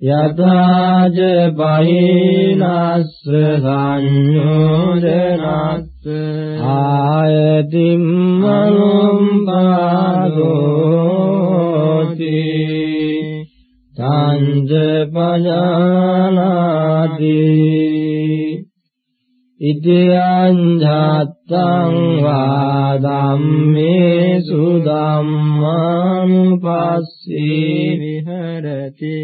යථාජ පහිනස්ස සංයෝජනස්ස ආයතිම් මනුම් පාදෝති තංජ පජානාති ඉතියං ඡත්තං වා ධම්මේසු ධම්මානුපස්සී විහෙරති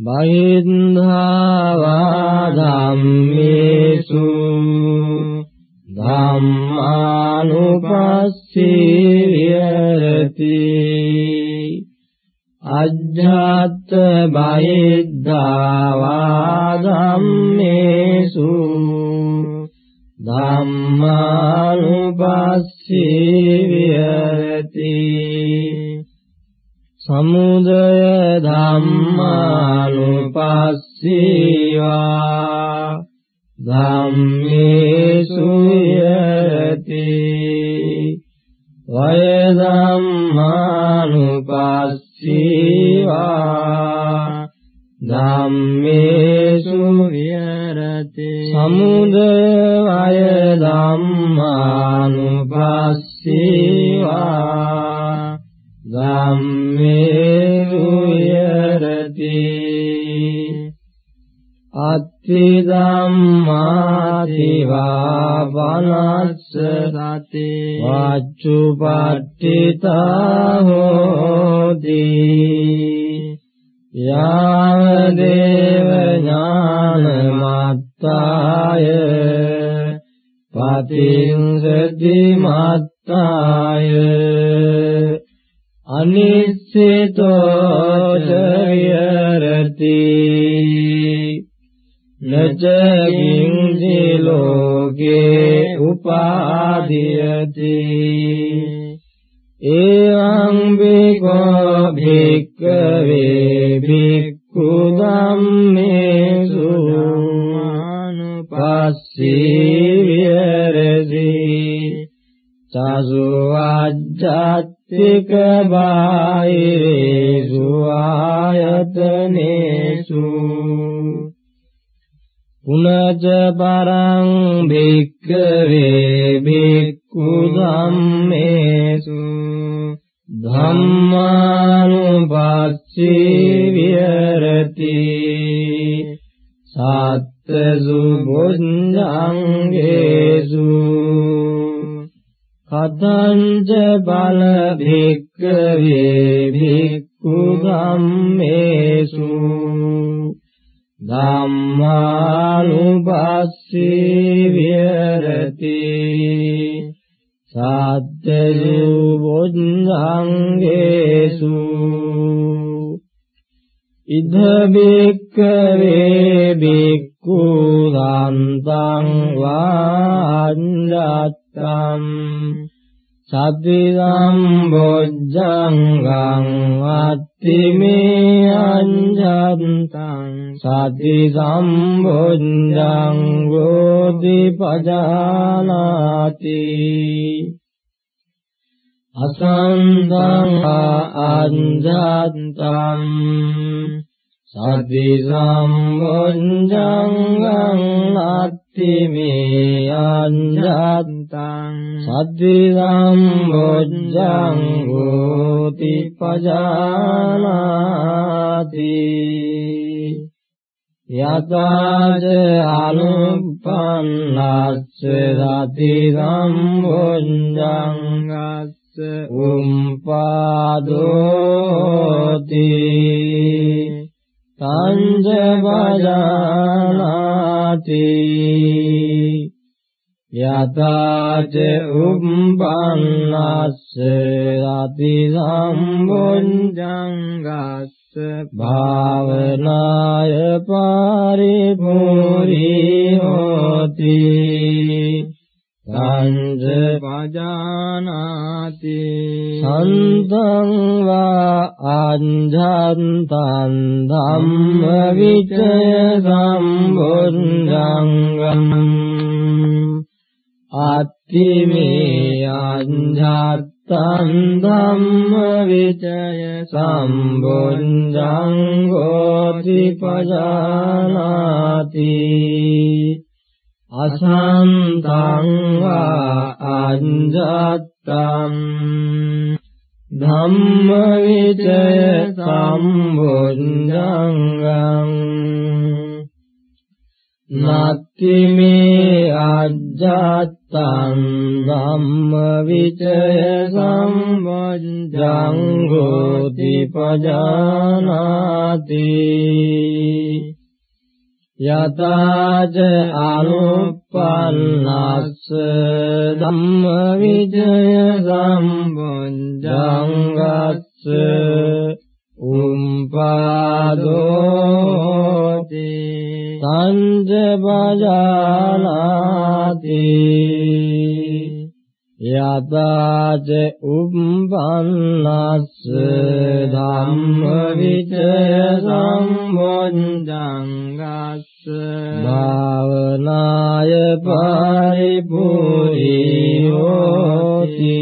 බහිද්ධා වා ධම්මේසු ධම්මානුපස්සී විහෙරති අජ්ජත් බහිද්ධා වා ධම්මේසු ධම්මානුපස්සී විහෙරති සමුදය ධම්මානුපස්සීවා ධම්මේසු විහෙරති වය ධම්මානුපස්සීවා ධම්මේසු විහෙරති සමුදය වය ධම්මානුපස්සීවා ධම්මේසු විහෙරති අත්ථි ධම්මාති වාවනස්ස සති වච්චුපට්ඨිතා හෝති යාව දේව ඥානමත්තාය පතිංසති මත්තාය අනිශ්චිතෝ චයරති නචකින්සි ලෝකේ උපාදීයති එවං බිකෝ භික්ඛවේ භික්ඛු ධම්මේසු අනුපස්සී විහෙරති චසු අජ්ජත්තික බාහිරේසු ආයතනේසු පුනච පරං භික්ඛවේ භික්ඛු ධම්මේසු ධම්මානුපස්සී විහෙරති සත්තසු බුද්ධංගේසු කතංච බල භික්ඛවේ භික්ඛු ධම්මේසු ධම්මානුපස්සී විහෙරති සත්තසු බුද්ධංගේසු ඉද බික්කවේ බික්ඛු සාන්තං වාඤ්ඤත්තං සති සම්බොජ්ජංගං අත්තිමේ අඤ්ඤත්තං සති සම්බොජ්ජං ගෝති පජානාති අසන්තං අඤ්ඤත්තං සති සම්බොජ්ජංගං අත්තිමේ අඤ්ඤත්තං සති සම්බොජ්ජං ගෝති පජානාති යතාජ අනුපන්නස්ස සති සම්බොජ්ජංගස්ස උම්පාදෝති තංජ බජානාති යතාච උම්පන්නස්ස රති සම්බුද්ධංගස්ස භාවනාය පරිපූර්ණී හෝති සංජ පජානාති සන්තං වා අඤ්ඤන්තං ධම්ම විචය සම්බුද්ධංගම් අත්තිමේ අඤ්ඤත් තන් ධම්ම විචය සම්බුද්ධං ගෝති පජානාති අසන්තං වා අඤ්ජත්තං ධම්ම විචය සම්බුද්ධං නත්ති මේ අජ්ජත්තං ධම්ම විචය සම්බොජ්ජං ගෝති පජානාති යතාච අනුප්පන්නස්ස ධම්ම විචය සම්බොජ්ජං ගස්ස උම්පාදෝති සංජ බජානාති යතාච උම්පන්නස්ස ධම්ම විචය සම්බොජ්ජං ගස්ස භාවනාය පරිපූර්ණී හෝති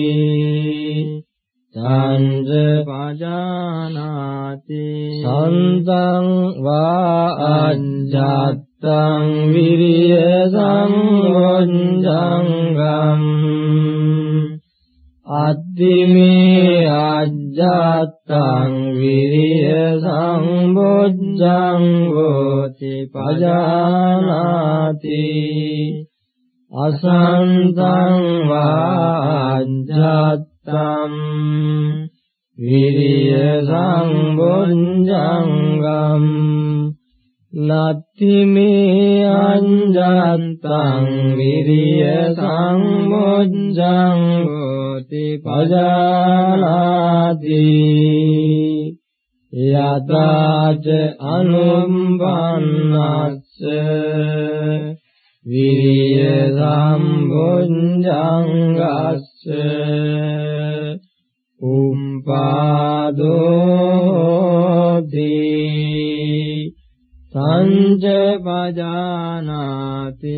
සංජ පජානාති සන්තං වා අජ්ජත්තං විරිය සම්බොජ්ජංගම් අද්දිමේ අජ්ජත්තං විරිය සම්බොජ්ජං ගෝති පජානාති අසන්තං වාජ්ජත්තං විරිය සම්බොජ්ජංගම් නත්ති මේ අඤ්ජත්තං විරිය සම්බොජ්ජං ගෝති පජානාති. යතාච අනුම්බන්නස්ස විරිය සම්බුද්ධං ගස්ස උම්පාදෝති සංජ පජානාති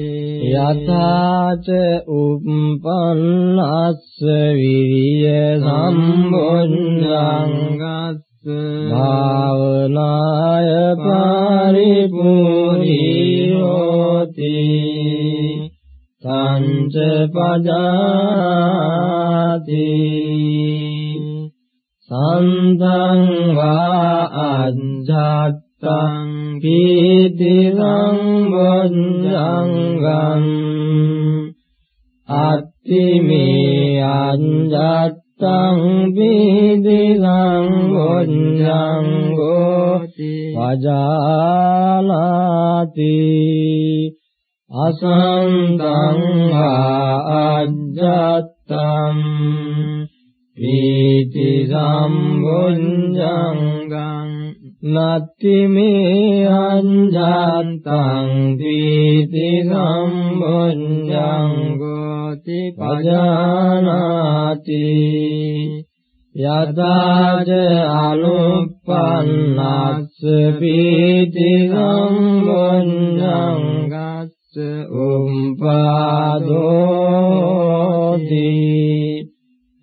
යතාච උම්පන්නස්ස විරිය සම්බුද්ධං ගස්ස භාවනාය පරිපූර්ණී හෝති සංච පජාති සන්තං වා අඤ්ජත්තං පීති සම්බොද්ධංගං අත්ති මේ අඤ්ජත් තං බීදිලං ගොඤ්ඤං ගෝති පජානාති අසන්තං ආජ්ජත්තං පීති සම්බුඤ්ඤං නත්ති මේ අඤ්ජත්තං පීති සම්බුඤ්ඤං ගෝති පජානාති යදාජ අනුප්පන්නස්ස පීති සම්බුඤ්ඤං ගස්ස උම්පාදෝති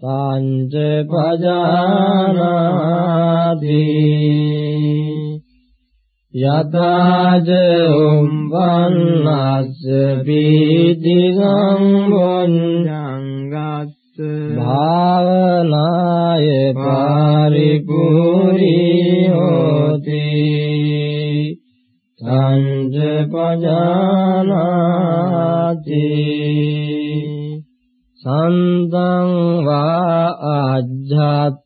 පංච පජානාති යතාජ උම්බන්නස්ස පීති සම්බොඤ්ඤං ගස්ස භාවනාය පරිපූර්ණී හෝති සංජ පජානාති. සන්තං වා අජ්ජත්තං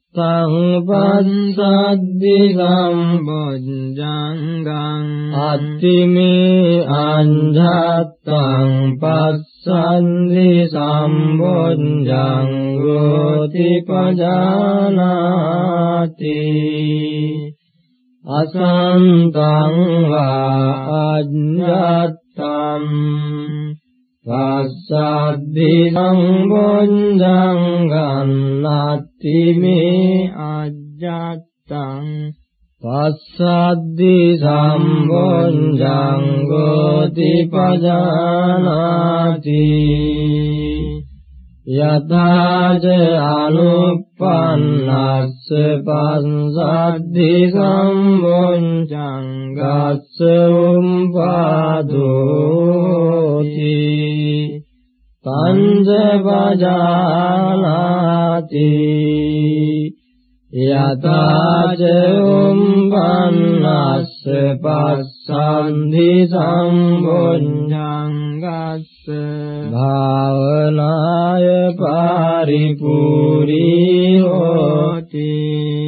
පස්සද්දි සම්බොජ්ජංගං අත්තිමේ අංජත්තං පස්සන්දි සම්බොජ්ජං ගෝති පජානාති අසන්තං වා අජ්ජත්තං පස්සද්දි සම්බොජ්ජං ගන්නත්ති මේ අජ්ජත්තං පස්සද්දි සම්බොජ්ජං ගෝති පජානාති යථාච අනුප්පන්නස්ස පස්සද්ධි සම්බොංචං ගස්ස උම්පාදෝති තංජ පජානාති යතාච උම්පන්නස්ස පස්සද්ධි සම්බොංචං ගස්ස භාවනාය පරිපූර්ණී හෝති.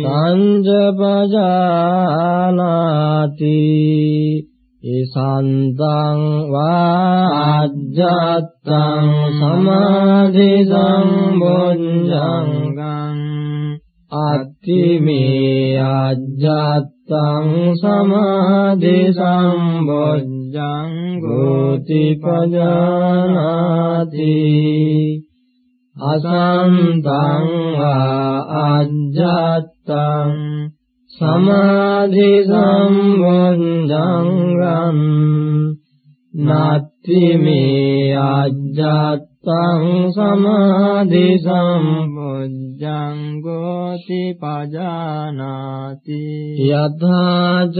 සංජපජානාති ඉසන්තං වාජ්ජත්තං සමාධි සම්බොඤ්ජංගං අත්තිමේ අජ්ජත්තං සමාධි සම්බොඤ්ජං ජංගෝති පජානාති අසන්තං ආජ්ජත්තං සමාධි සම්බොන්ධංගම් නත්ති මේ ආජ්ජත්තං සමාධි සම්බොජ්ජං ගෝති පජානාති। යථාච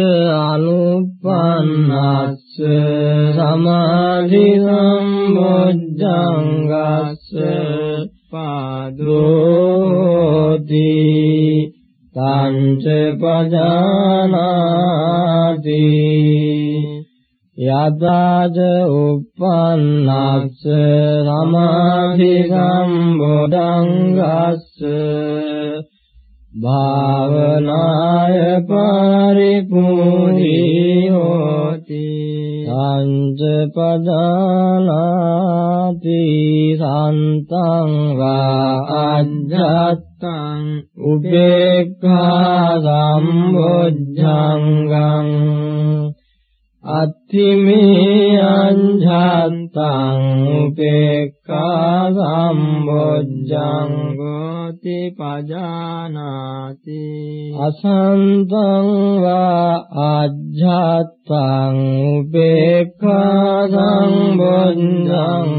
අනුපන්නස් සමාධි සම්බොජ්ජංගස්ස පාදෝති। තංච පජානාති। යදාජ උප්පන්නස්ස සමාධි සම්බොධංගස්ස භාවනාය පරිපූර්ණී හෝති සංජ පදානාති සන්තං වා අජ්ජත්තං උපේක්ඛා සම්බොධ්‍යංගං අත්තිමේ අංජත්තං උපේක්ඛා සම්බොජ්ජං ගෝති පජානාති අසන්තං වා අජ්ජත්තං උපේක්ඛා සම්බොජ්ජං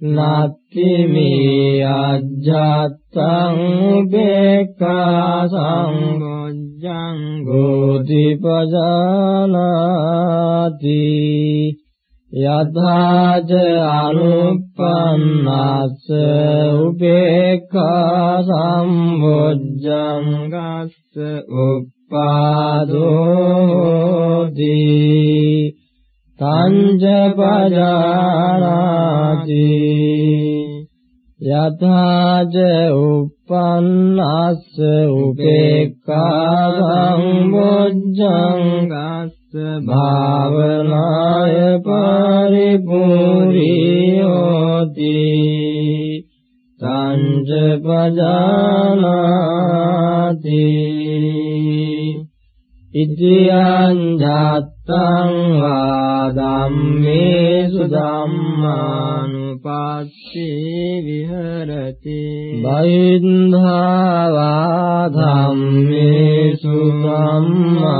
නත්ති මේ අජ්ජත්තං උපේක්ඛා සම්බොජ්ජං ජංගෝති පජානාති යථාච අනුප්පන්නස්ස උපේක්ඛා සම්බොජ්ජං ගස්ස උප්පාදෝති තංජ පජානාති යථාච උප්පන්නස්ස උපේක්ඛා සම්බොජ්ජංගස්ස භාවනාය පරිපූර්ණී හෝති සංජ පජානාති। ඉතියං ජාත්තං වා ධම්මේසු ධම්මානුපස්සී විහෙරති. බයින්ධා වා ධම්මේසු ධම්මානුපස්සී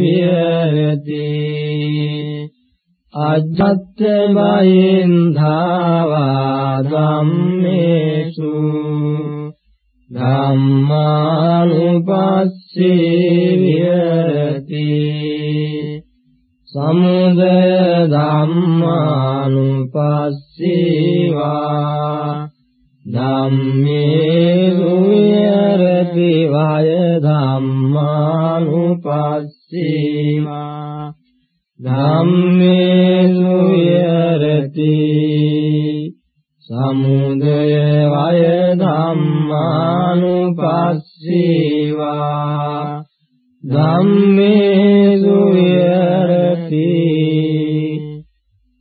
විහෙරති. අජත්ත බයින්ධා වා ධම්මේසු ධම්මානුපස්සී විහෙරති සමුදය ධම්මානුපස්සී වා ධම්මේ විහෙරති වය ධම්මානුපස්සී වා ධම්මේ විහෙරති සමුදය වය ධම්මානුපස්සීවා ධම්මේසු විහෙරති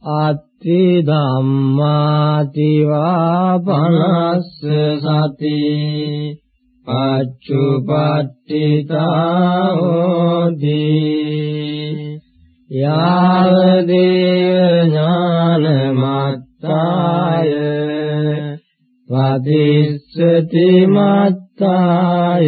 අත්ති ධම්මාති වා පනස්ස සති පච්චුපට්ඨිතා හෝති යාව දේව ඥානමත් මත්තාය වදිස්සති මත්තාය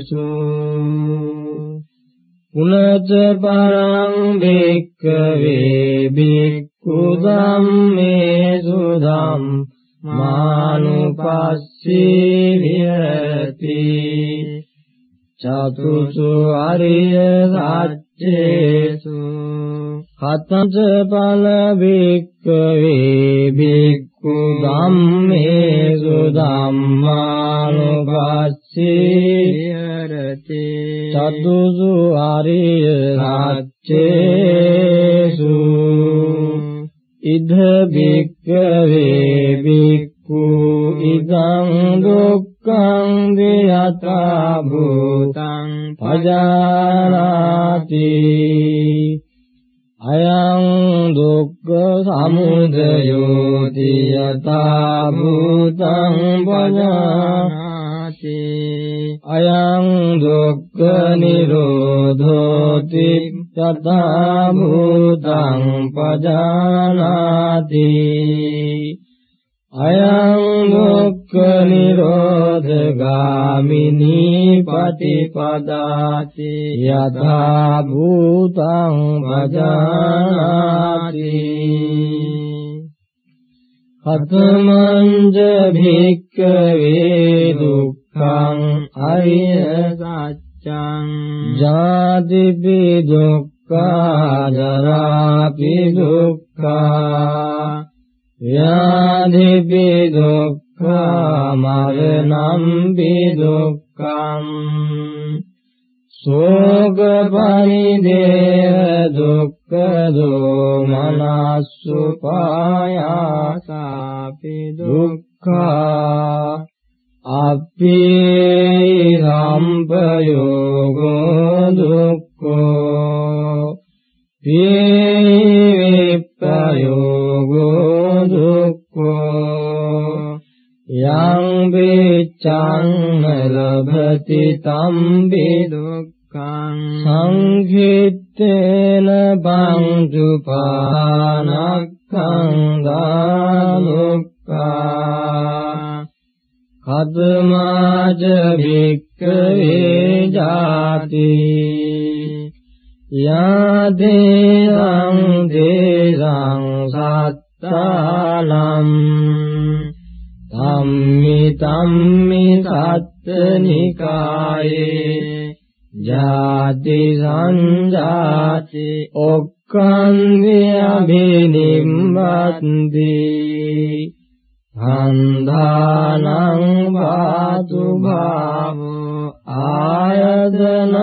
බුද්ධංගේසු පුනච පරං භික්ඛවේ භික්ඛු ධම්මේසු ධම් මානුපස්සී විහෙති චතුසු අරිය සත්‍යේසු කතංච පල භික්ඛවේ භික්ඛු ධම්මේසු ධම්මානුපස්සී විහෙරති. චතුසු ආරිය සත්‍යේසු ඉද බික්කවේ බික්ඛු ඉදං දුක්ඛං වියතා භූතං පජානාති අයං දුක්ඛ සමුදයෝ තියතා භූතං පජානාති। අයං දුක්ඛ නිරෝධෝති තථා භූතං පජානාති। अयम् दुःखनिरोधगामिनी पतिपदासि यदा भूताम् भजामञ्जभिक वेदुःखाम् अयदाचिवि दुःखा जरापि दुःखा ජරාපි දුක්ඛා ව්‍යාධිපි දුක්ඛා මරණම්පි දුක්ඛං සෝග පරිදේව දුක්ඛ දෝමනස්සු පායාසාපි දුක්ඛා අප්පි සම්පයෝගෝ දුක්ඛෝ පීවිප්පයෝගෝ දුක්ඛෝ යං විච්ඡං ලබති තම්බි දුක්ඛං සංඛිත්තේන බංජුපානක්ඛං දානුක්ඛා කදමාජ භික්ඛවේ ජාති යාදේයං දේසං සත්තාලම් ධම්මි ධම්මි සත්තනිකායේ ජාති සංජාති ඔක්ඛන්දි අභිනිම්බන්ති. හන්දානං වාතු භාවෝ ආයතනං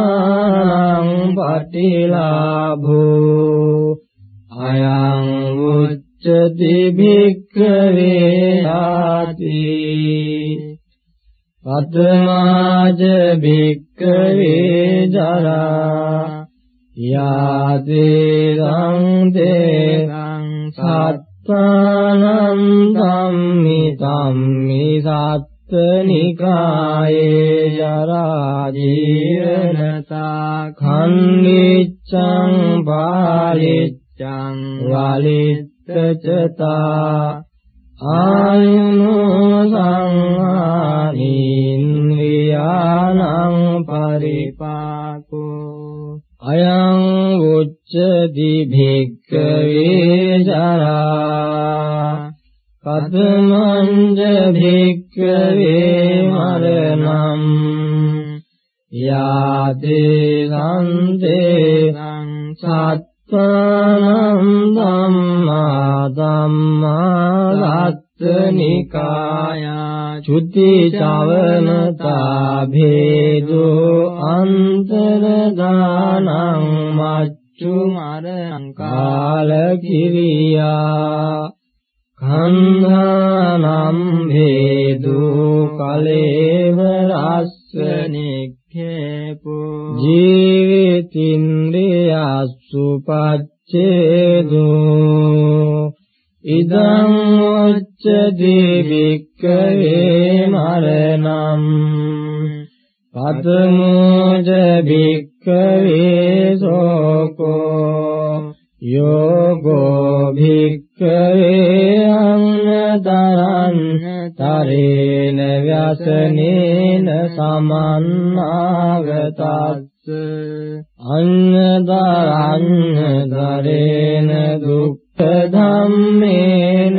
පටිලාභෝ අයං උච්චති භික්ඛවේ ආති පතමාජ භික්ඛවේ ජරා යාදේරං දේරං සත්තානං ධම්මි ධම්මි සත්තනිකායේ ජරා ජීවනතා khන්නිච්ඡං පාලිච්ඡං වලිත්තචතා ආයුනෝ සංහානින්ද්‍රියාණං පරිපාකෝ අයං උච්චති භික්ඛවේ ජරා කතමංජ භික්ඛවේ මරණං යාතේ සම්තේ සත්තානං ධම්මා ධම්මා සත්තනිකායා චුති චවනතා භේදෝ අන්තර දානං මච්චු මරං කාල කිරියා කන්ධානම් භේදෝ කලේව රස්ස නික්ඛේපෝ ජීවිතින්ද්‍රියස්සු පච්ච පච්චේදෝ ඉදං උච්චති භික්ඛවේ මරණං පතමෝජ භික්ඛවේ සෝකෝ යෝගෝ භික්ඛවේ අන්නතරං තරේන ව්‍යසනේන සමන්නාගතස්ස. අන්නතරං තරේන දුක්ඛ ධම්මේන.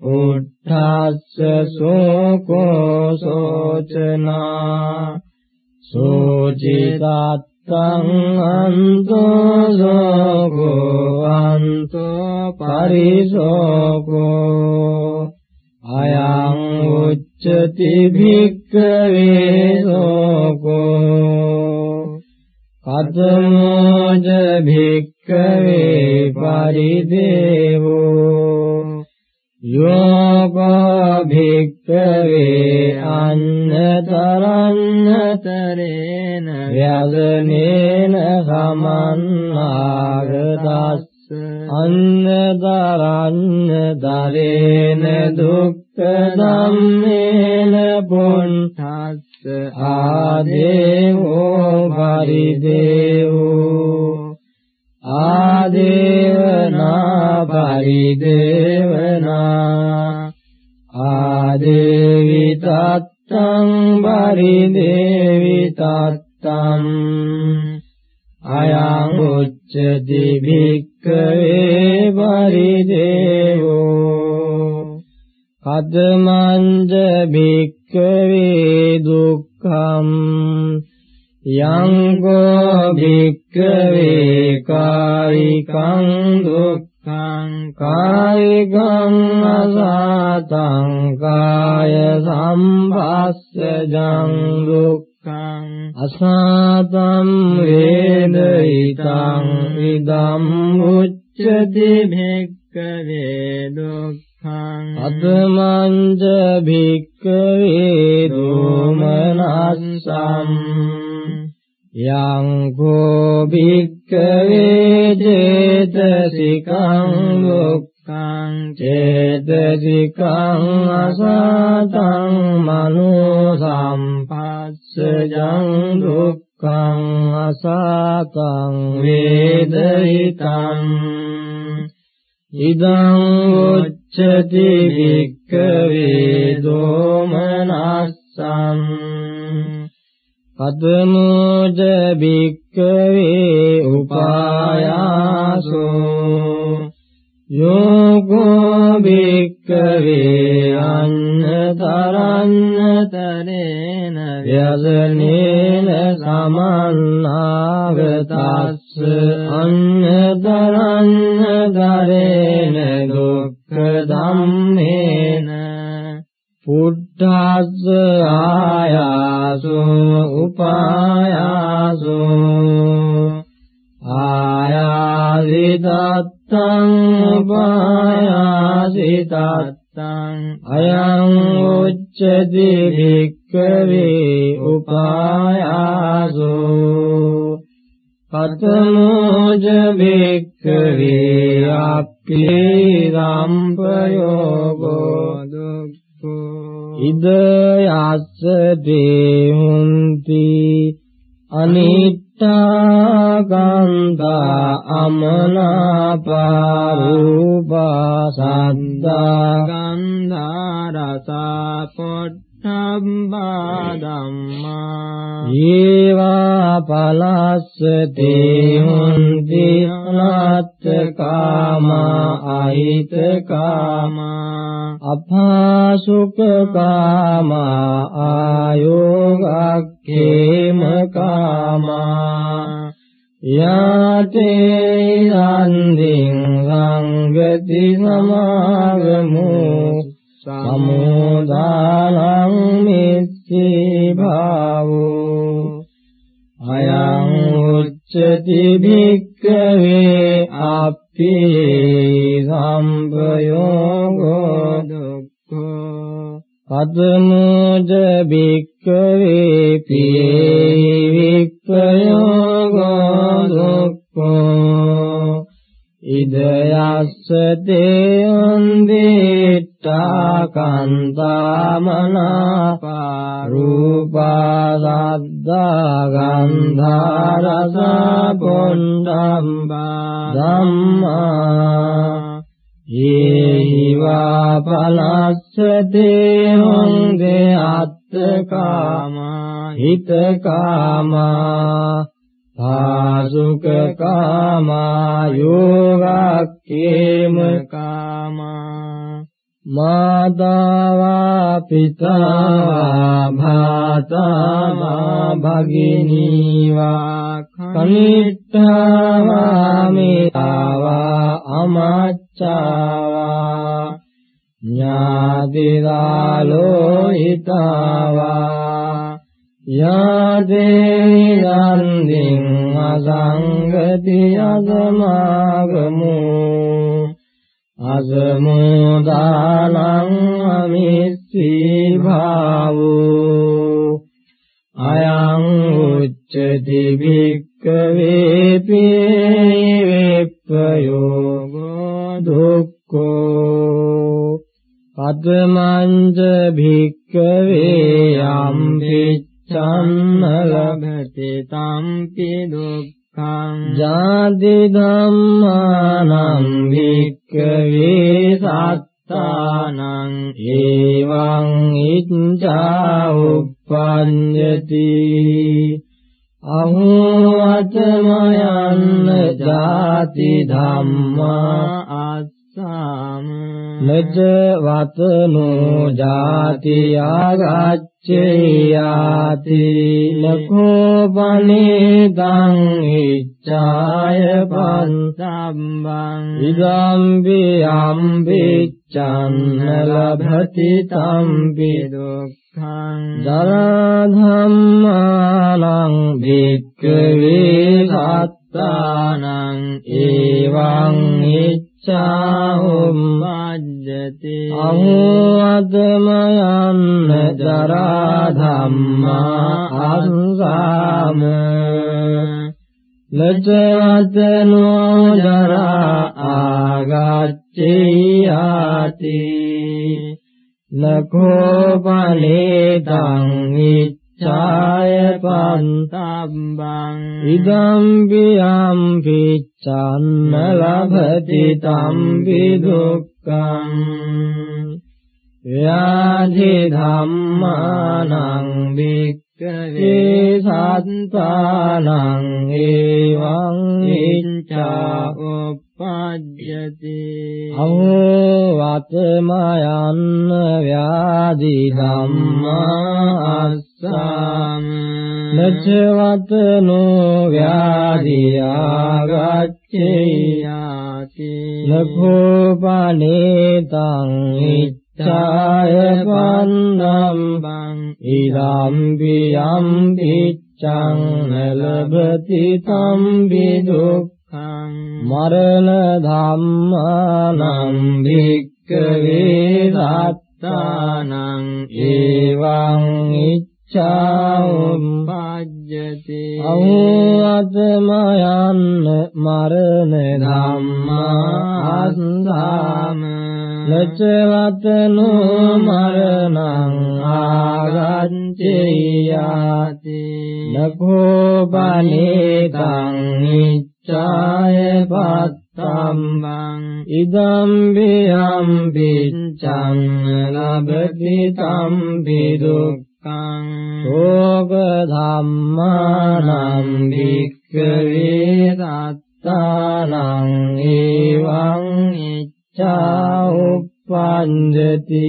උත්ථස්ස සෝකෝ සෝචනා. සෝචිතත් තං අන්තෝ සෝකෝ අන්තෝ පරිසෝකෝ අයං උච්චති භික්ඛවේ සෝකෝ කතමෝජ භික්ඛවේ පරිදේවෝ යෝගෝ භික්ඛවේ අන්නතරන්නතරේන ව්‍යගනේන සමන්නාගතස්ස අන්නතරන්නතරේන දුක්ඛ ධම්මේන පුඤ්ඤස්ස ආදේවෝ පරිදේවෝ. ආදේවනා පරිදේවනා ආදේවි තත්තං පරිදේවි තත්තං අයං උච්චති භික්ඛවේ පරිදේවෝ කදමංජ භික්ඛවේ දුක්ඛම් යං ගෝ භික්ඛවේ කායිකං දුක්ඛං කායිකං අසතං කාය සම්පස්සජං දුක්ඛං අසතං වේදිතං ඉදම් උච්චති භික්ඛවේ දුක්ඛං අතමංජ භික්ඛවේ දෝමනස්සම් යං කෝ භික්ඛවේ චේතසිකං දුක්ඛං චේතසිකං අසතං මනෝ සම්පස්සජං දුක්ඛං අසතං වේදිතං ඉදං උච්චති භික්ඛවේ දෝමනස්සං පදමෝජ භික්ඛවේ උපායාසෝ යෝගෝ භික්ඛවේ අන්නතරන්නතරේන ව්‍යසනේන ගන්ධා අමනාපාරූපා සද්දා ගන්ධා රසා පොට්ටම්බා ධම්මා ඒවා පලස්සතේ හොන්ති අනාත්ත කාමා අහිත කාමා අපාසුක කාමා ආයෝගක්ඛේම කාමා යාතේ සම්දින් සංගති සමාගමු සමුදානං මිච්ඡේ භාවෝ අයං උච්චති භික්ඛවේ අප්පි සම්පයෝගෝ දුක්ඛෝ පදමෝජ භික්ඛවේ පී වික්ඛයෝගෝ දුක්ඛෝ ඉදයස්ස තේ උන්දිට්ඨා කන්තාමනාපා රූපා සද්දා ගන්ධා රස පොණ්ඩම්බා ධම්මා ඒහිවා පලස්සතේ හොංගේ අත්තකාමා හිතකාමා පාසුක කාමා යෝගක්කේම කාමා මාතාවා පිතා භාතා භගිනීවා කනිට්ඨාවා මේවා අමච්චාවා ඥාතිදාලෝ හිතාවා යාදේ නන්දින් අසංගති අගමාගමු අසමුදානං අමිස්සී භාවෝ අයං උච්චති භික්ඛවේ පිවිප්පයෝගෝ දුක්ඛෝ. කතමංච භික්ඛවේ යම් පිච්ඡන්න ලබති තම්පි දුක්ඛං ජාති ධම්මානං භික්ඛවේ සත්තානං ඒවං ඉච්ඡා උප්පඤ්ඤති අහෝවතමයන්න ජාති ධම්මා අස්සාම නජ වතනෝ ජාති ආගච්ඡයාති ලකෝ බණේදං ඉච්ඡාය පන්සම්බං ඉදම්බි අම්බිච්ඡන්න ලභති තම්බි දුක්ඛං දරා ධම්මානං භික්ඛවේ සත්තානං ඒවං ඉච්ඡාහුම් මජ්ජති අහෝවතමයන්න දරා ධම්මා අංසාම ලජ්ජවතනෝ ජරා ආගච්ඡයාති. ලකෝ පනේතං ඉච්ඡාය පන්තම්බං ඉදම්පි අම්පිච්ඡන්න ලභති තම්පි දුක්ඛං ව්‍යාධි ධම්මානං වික්ඛවේ සත්තානං ඒවං ඉච්ඡා උප්පජ්ජති අවවතමයන්න ව්‍යාධි ධම්මා අස්සාම නචවතනෝ ව්‍යාධි ආගච්ඡයාති ලකෝපනේතං ඉච්ඡාය පන්නම්බං ඉදම්පි යම් පිච්ඡං ලබති තම්බි දුක්ඛං මරණ ධම්මානම් භික්ඛවේ සත්තානං ඒවං ඉච්ඡාම් පජ්ජති අවතමයන්න මරණ ධම්මා අස්සාම ලචවතනෝ මරණං ආගච්ඡයාති නකෝ බනේතං ඉච්ඡාය පත්තම්බං ඉදම්බි අම්බිච්ඡං ලබති තම්බි දුක්ඛං සෝග ධම්මානම් භික්ඛවේ සත්තානං ඒවං ඉච්ඡා උප්පන්දති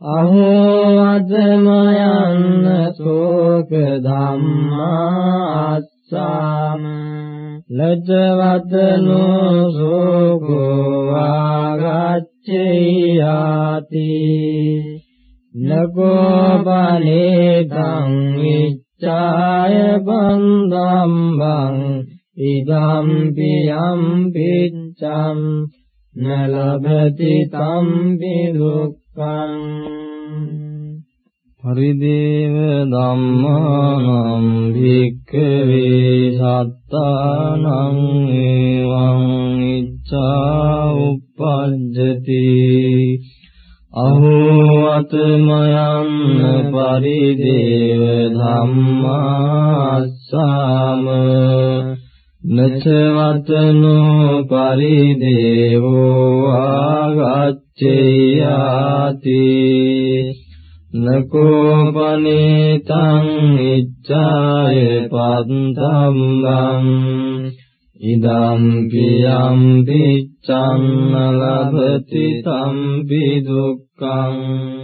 අහෝ අදමයන්න සෝක ධම්මා අස්සාම ලජ්ජවතනෝ සෝකෝ ආගච්ඡයාති නකෝ බලේතං ඉච්ඡාය බන්දම්බං ඉදම්පි යම් පිච්ඡම් නලභති තම්පි දුක්ඛං පරිදේව ධම්මානම් භික්ඛවේ සත්තානං එවං පජ්ජති අහෝ අතමයන් පරිදේව ධම්මාස්සාම නචවතනෝ පරිදේවෝ ආගච්ඡයාති නකෝපනේතං ඉච්ඡාය පත්තම්බං ඉදම් පියම් පිච්ඡං ලබති සම්පි දුක්ඛං